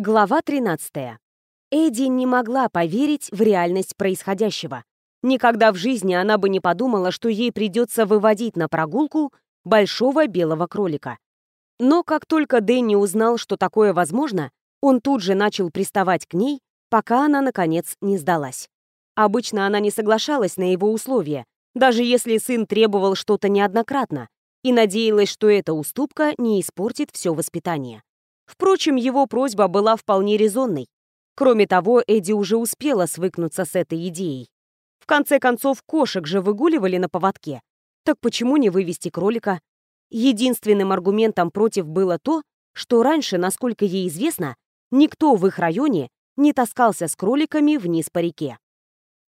Глава 13. Эдди не могла поверить в реальность происходящего. Никогда в жизни она бы не подумала, что ей придется выводить на прогулку большого белого кролика. Но как только Дэнни узнал, что такое возможно, он тут же начал приставать к ней, пока она, наконец, не сдалась. Обычно она не соглашалась на его условия, даже если сын требовал что-то неоднократно, и надеялась, что эта уступка не испортит все воспитание. Впрочем, его просьба была вполне резонной. Кроме того, Эдди уже успела свыкнуться с этой идеей. В конце концов, кошек же выгуливали на поводке. Так почему не вывести кролика? Единственным аргументом против было то, что раньше, насколько ей известно, никто в их районе не таскался с кроликами вниз по реке.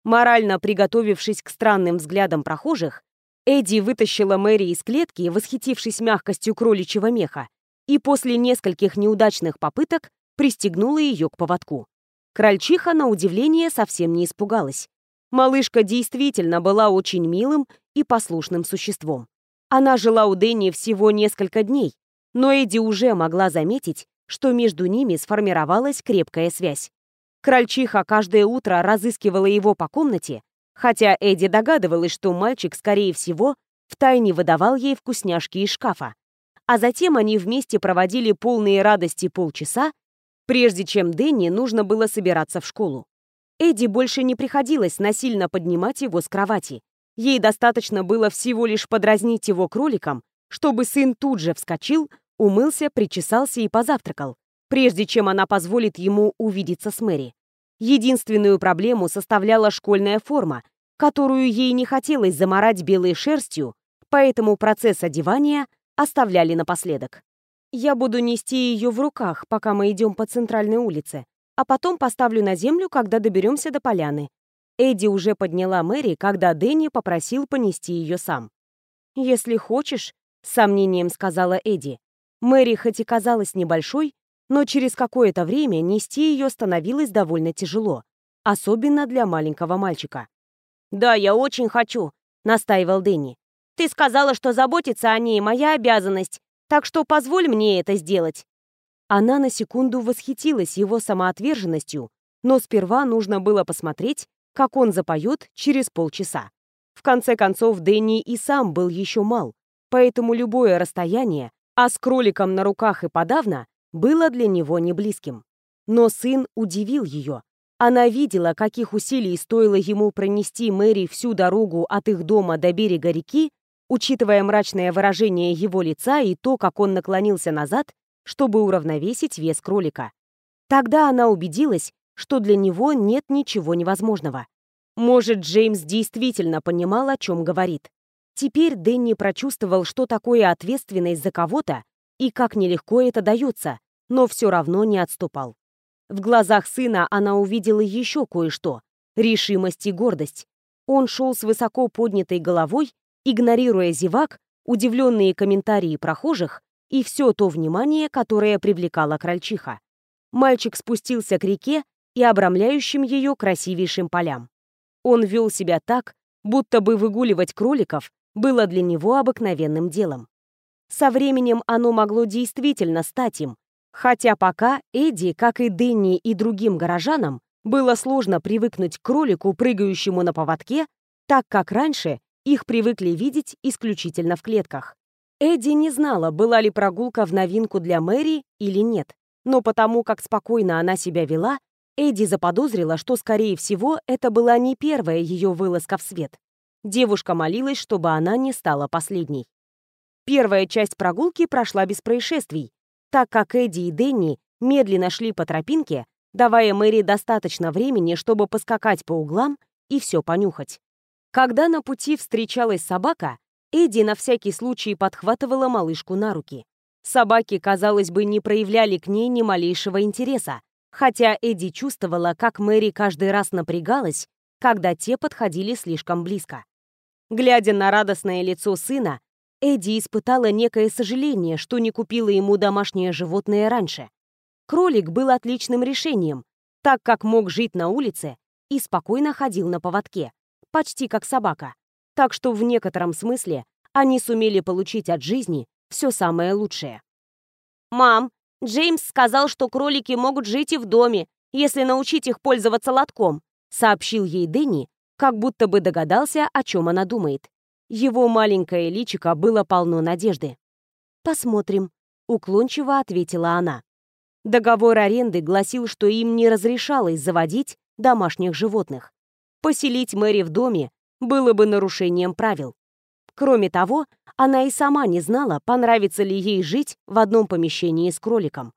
Морально приготовившись к странным взглядам прохожих, Эдди вытащила Мэри из клетки, восхитившись мягкостью кроличьего меха, и после нескольких неудачных попыток пристегнула ее к поводку. Крольчиха, на удивление, совсем не испугалась. Малышка действительно была очень милым и послушным существом. Она жила у Дэнни всего несколько дней, но Эдди уже могла заметить, что между ними сформировалась крепкая связь. Крольчиха каждое утро разыскивала его по комнате, хотя Эдди догадывалась, что мальчик, скорее всего, втайне выдавал ей вкусняшки из шкафа а затем они вместе проводили полные радости полчаса, прежде чем Дэнни нужно было собираться в школу. Эдди больше не приходилось насильно поднимать его с кровати. Ей достаточно было всего лишь подразнить его кроликом, чтобы сын тут же вскочил, умылся, причесался и позавтракал, прежде чем она позволит ему увидеться с Мэри. Единственную проблему составляла школьная форма, которую ей не хотелось заморать белой шерстью, поэтому процесс одевания оставляли напоследок. Я буду нести ее в руках, пока мы идем по центральной улице, а потом поставлю на землю, когда доберемся до поляны. Эдди уже подняла Мэри, когда Дэнни попросил понести ее сам. «Если хочешь», — с сомнением сказала Эдди. Мэри хоть и казалась небольшой, но через какое-то время нести ее становилось довольно тяжело, особенно для маленького мальчика. «Да, я очень хочу», — настаивал Дэнни. Ты сказала, что заботиться о ней моя обязанность, так что позволь мне это сделать». Она на секунду восхитилась его самоотверженностью, но сперва нужно было посмотреть, как он запоет через полчаса. В конце концов, Дэнни и сам был еще мал, поэтому любое расстояние, а с кроликом на руках и подавно, было для него не близким. Но сын удивил ее. Она видела, каких усилий стоило ему пронести Мэри всю дорогу от их дома до берега реки, учитывая мрачное выражение его лица и то, как он наклонился назад, чтобы уравновесить вес кролика. Тогда она убедилась, что для него нет ничего невозможного. Может, Джеймс действительно понимал, о чем говорит. Теперь Дэнни прочувствовал, что такое ответственность за кого-то и как нелегко это дается, но все равно не отступал. В глазах сына она увидела еще кое-что — решимость и гордость. Он шел с высоко поднятой головой игнорируя зевак, удивленные комментарии прохожих и все то внимание, которое привлекала крольчиха. Мальчик спустился к реке и обрамляющим ее красивейшим полям. Он вел себя так, будто бы выгуливать кроликов было для него обыкновенным делом. Со временем оно могло действительно стать им, хотя пока Эдди, как и Дэнни и другим горожанам, было сложно привыкнуть к кролику, прыгающему на поводке, так как раньше их привыкли видеть исключительно в клетках. Эдди не знала, была ли прогулка в новинку для Мэри или нет, но потому как спокойно она себя вела, Эдди заподозрила, что, скорее всего, это была не первая ее вылазка в свет. Девушка молилась, чтобы она не стала последней. Первая часть прогулки прошла без происшествий, так как Эдди и Дэнни медленно шли по тропинке, давая Мэри достаточно времени, чтобы поскакать по углам и все понюхать. Когда на пути встречалась собака, Эдди на всякий случай подхватывала малышку на руки. Собаки, казалось бы, не проявляли к ней ни малейшего интереса, хотя Эдди чувствовала, как Мэри каждый раз напрягалась, когда те подходили слишком близко. Глядя на радостное лицо сына, Эдди испытала некое сожаление, что не купила ему домашнее животное раньше. Кролик был отличным решением, так как мог жить на улице и спокойно ходил на поводке почти как собака. Так что в некотором смысле они сумели получить от жизни все самое лучшее. «Мам, Джеймс сказал, что кролики могут жить и в доме, если научить их пользоваться лотком, сообщил ей Дэнни, как будто бы догадался, о чем она думает. Его маленькое личико было полно надежды. «Посмотрим», — уклончиво ответила она. Договор аренды гласил, что им не разрешалось заводить домашних животных. Поселить Мэри в доме было бы нарушением правил. Кроме того, она и сама не знала, понравится ли ей жить в одном помещении с кроликом.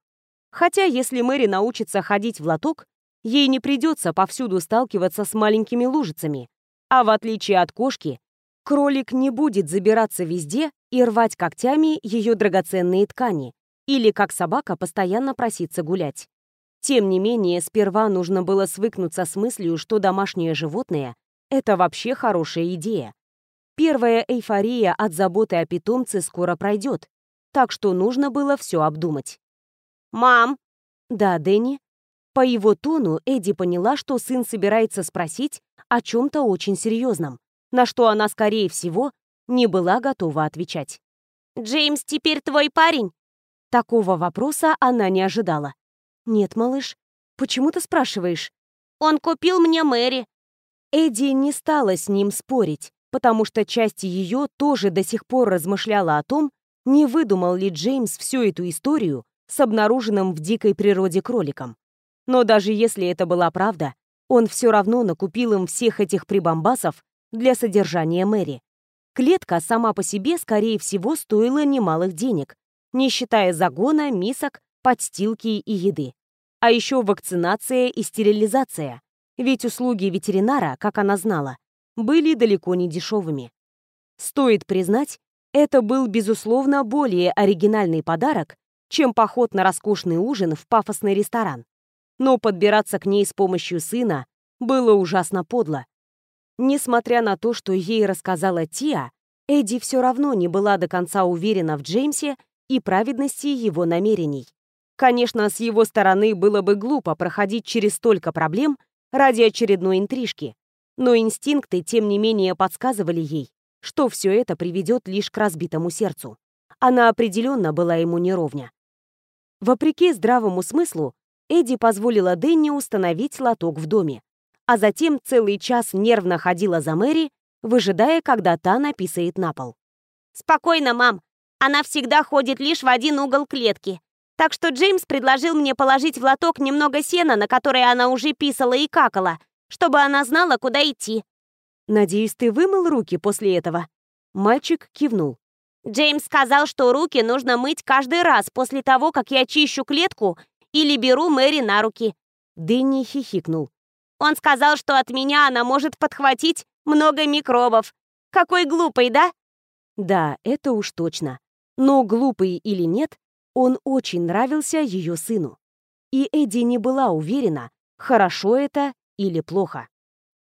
Хотя, если Мэри научится ходить в лоток, ей не придется повсюду сталкиваться с маленькими лужицами. А в отличие от кошки, кролик не будет забираться везде и рвать когтями ее драгоценные ткани, или как собака постоянно проситься гулять. Тем не менее, сперва нужно было свыкнуться с мыслью, что домашнее животное — это вообще хорошая идея. Первая эйфория от заботы о питомце скоро пройдет, так что нужно было все обдумать. «Мам!» «Да, Дэнни?» По его тону Эдди поняла, что сын собирается спросить о чем-то очень серьезном, на что она, скорее всего, не была готова отвечать. «Джеймс теперь твой парень?» Такого вопроса она не ожидала. «Нет, малыш. Почему ты спрашиваешь?» «Он купил мне Мэри». Эдди не стала с ним спорить, потому что часть ее тоже до сих пор размышляла о том, не выдумал ли Джеймс всю эту историю с обнаруженным в дикой природе кроликом. Но даже если это была правда, он все равно накупил им всех этих прибамбасов для содержания Мэри. Клетка сама по себе, скорее всего, стоила немалых денег, не считая загона, мисок, подстилки и еды. А еще вакцинация и стерилизация. Ведь услуги ветеринара, как она знала, были далеко не дешевыми. Стоит признать, это был, безусловно, более оригинальный подарок, чем поход на роскошный ужин в пафосный ресторан. Но подбираться к ней с помощью сына было ужасно подло. Несмотря на то, что ей рассказала Тиа, Эдди все равно не была до конца уверена в Джеймсе и праведности его намерений. Конечно, с его стороны было бы глупо проходить через столько проблем ради очередной интрижки, но инстинкты, тем не менее, подсказывали ей, что все это приведет лишь к разбитому сердцу. Она определенно была ему неровня. Вопреки здравому смыслу, Эдди позволила Дэнни установить лоток в доме, а затем целый час нервно ходила за Мэри, выжидая, когда та написает на пол. «Спокойно, мам. Она всегда ходит лишь в один угол клетки. Так что Джеймс предложил мне положить в лоток немного сена, на которое она уже писала и какала, чтобы она знала, куда идти. «Надеюсь, ты вымыл руки после этого?» Мальчик кивнул. «Джеймс сказал, что руки нужно мыть каждый раз после того, как я чищу клетку или беру Мэри на руки». Дэнни хихикнул. «Он сказал, что от меня она может подхватить много микробов. Какой глупый, да?» Да, это уж точно. Но глупый или нет, он очень нравился ее сыну. И Эдди не была уверена, хорошо это или плохо.